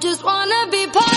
just wanna be part